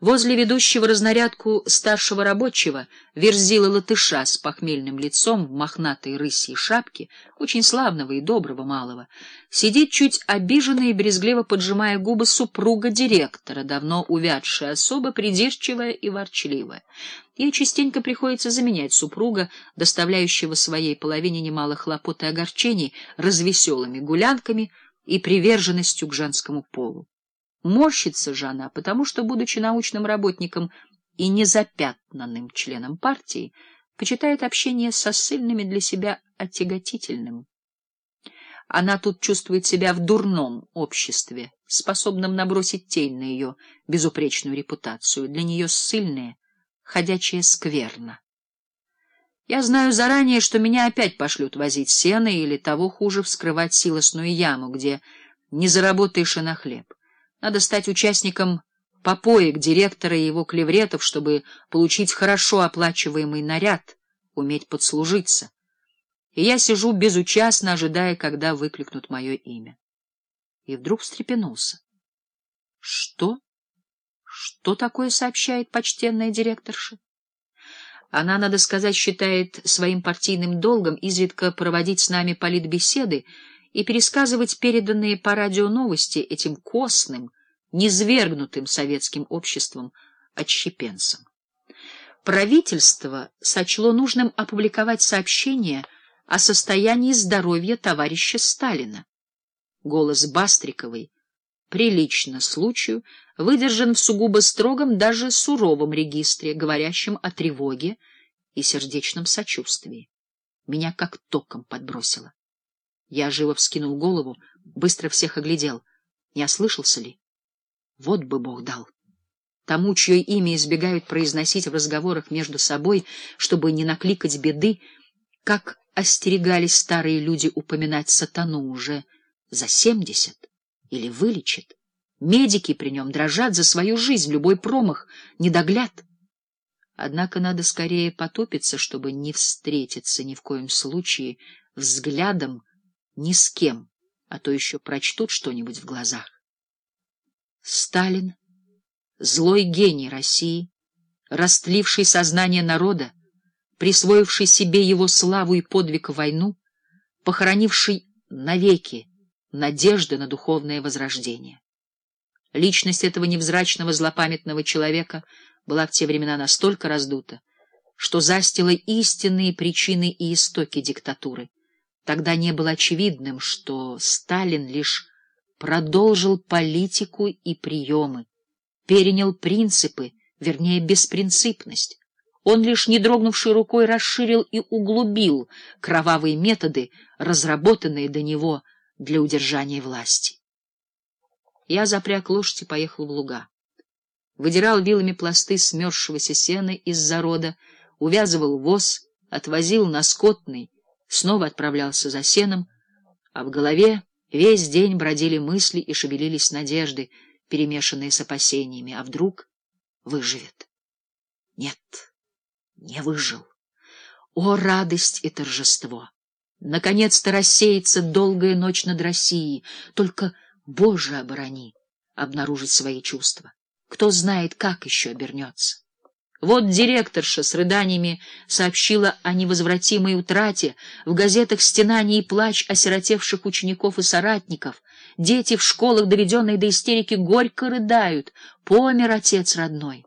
Возле ведущего разнарядку старшего рабочего верзила латыша с похмельным лицом в мохнатой рысьей шапке, очень славного и доброго малого, сидит чуть обиженная и брезгливо поджимая губы супруга директора, давно увядшая особа, придирчивая и ворчливая. Ей частенько приходится заменять супруга, доставляющего своей половине немало хлопот и огорчений, развеселыми гулянками и приверженностью к женскому полу. Морщится же она, потому что, будучи научным работником и незапятнанным членом партии, почитает общение со ссыльными для себя отяготительным. Она тут чувствует себя в дурном обществе, способном набросить тень на ее безупречную репутацию. Для нее ссыльные — ходячая скверна. Я знаю заранее, что меня опять пошлют возить сено или, того хуже, вскрывать силосную яму, где не заработаешь и на хлеб. Надо стать участником попоек директора и его клевретов, чтобы получить хорошо оплачиваемый наряд, уметь подслужиться. И я сижу безучастно, ожидая, когда выкликнут мое имя. И вдруг встрепенулся. — Что? Что такое сообщает почтенная директорша? Она, надо сказать, считает своим партийным долгом изредка проводить с нами политбеседы и пересказывать переданные по радио новости этим костным, низвергнутым советским обществом отщепенцам. Правительство сочло нужным опубликовать сообщение о состоянии здоровья товарища Сталина. Голос Бастриковой, прилично случаю, выдержан в сугубо строгом, даже суровом регистре, говорящем о тревоге и сердечном сочувствии. Меня как током подбросило. Я живо вскинул голову, быстро всех оглядел. Не ослышался ли? Вот бы Бог дал. Тому, чье имя избегают произносить в разговорах между собой, чтобы не накликать беды, как остерегались старые люди упоминать сатану уже за семьдесят или вылечит. Медики при нем дрожат за свою жизнь, любой промах, недогляд. Однако надо скорее потопиться, чтобы не встретиться ни в коем случае взглядом ни с кем, а то еще прочтут что-нибудь в глазах. Сталин, злой гений России, растливший сознание народа, присвоивший себе его славу и подвиг в войну, похоронивший навеки надежды на духовное возрождение. Личность этого невзрачного злопамятного человека была в те времена настолько раздута, что застила истинные причины и истоки диктатуры. Тогда не было очевидным, что Сталин лишь продолжил политику и приемы, перенял принципы, вернее, беспринципность. Он лишь не дрогнувшей рукой расширил и углубил кровавые методы, разработанные до него для удержания власти. Я запряг лошадь и поехал в луга. Выдирал вилами пласты смерзшегося сена из зарода, увязывал воз, отвозил на скотный, снова отправлялся за сеном, а в голове Весь день бродили мысли и шевелились надежды, перемешанные с опасениями. А вдруг выживет? Нет, не выжил. О, радость и торжество! Наконец-то рассеется долгая ночь над Россией. Только, Боже, оборони, обнаружить свои чувства. Кто знает, как еще обернется. Вот директорша с рыданиями сообщила о невозвратимой утрате, в газетах стенание и плач осиротевших учеников и соратников. Дети в школах, доведенные до истерики, горько рыдают. Помер отец родной.